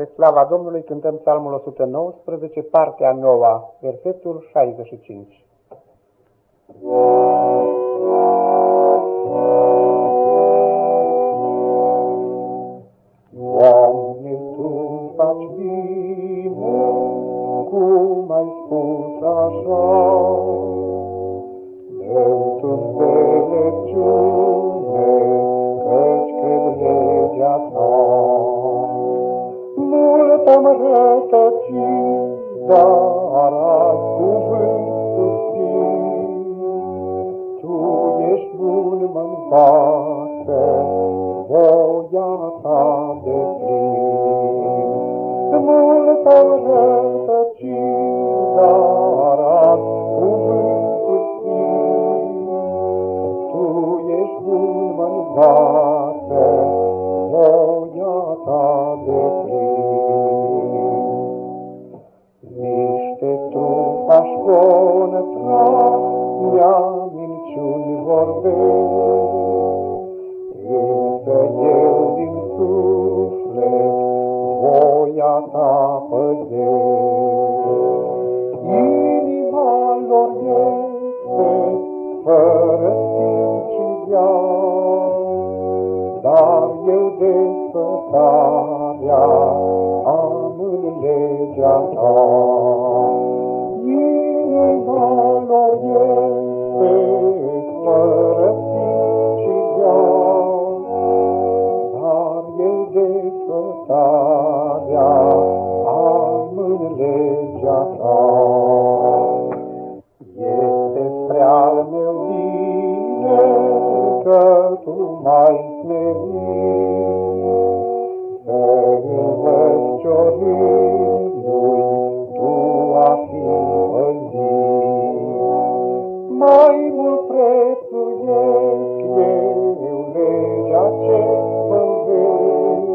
Spre slava Domnului cântăm psalmul 119, partea noua, versetul 65. Doamne, Tu faci bine, cum ai spus așa, Mult-am rătăcit, dar azi cuvântul țin. Tu ești bun, mă învață, voia ta de plin. Mult-am rătăcit, dar azi cuvântul țin. Tu ești bun, mă învață, contra, mi-a minciuni vorbesc, Însă eu din suflet voia ta păzesc. Inima lor este fără timp și viață, dar eu de sfătarea am în legea ta. Tu mai smerit, să învăț ciorându-i tu a fi păzit. Mai mult prețuiesc eu legea ce păzesc,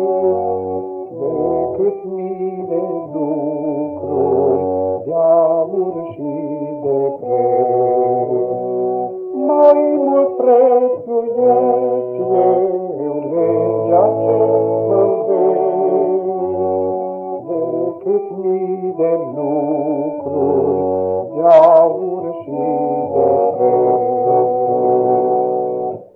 decât mii de lucruri de aur și de preț. Oh.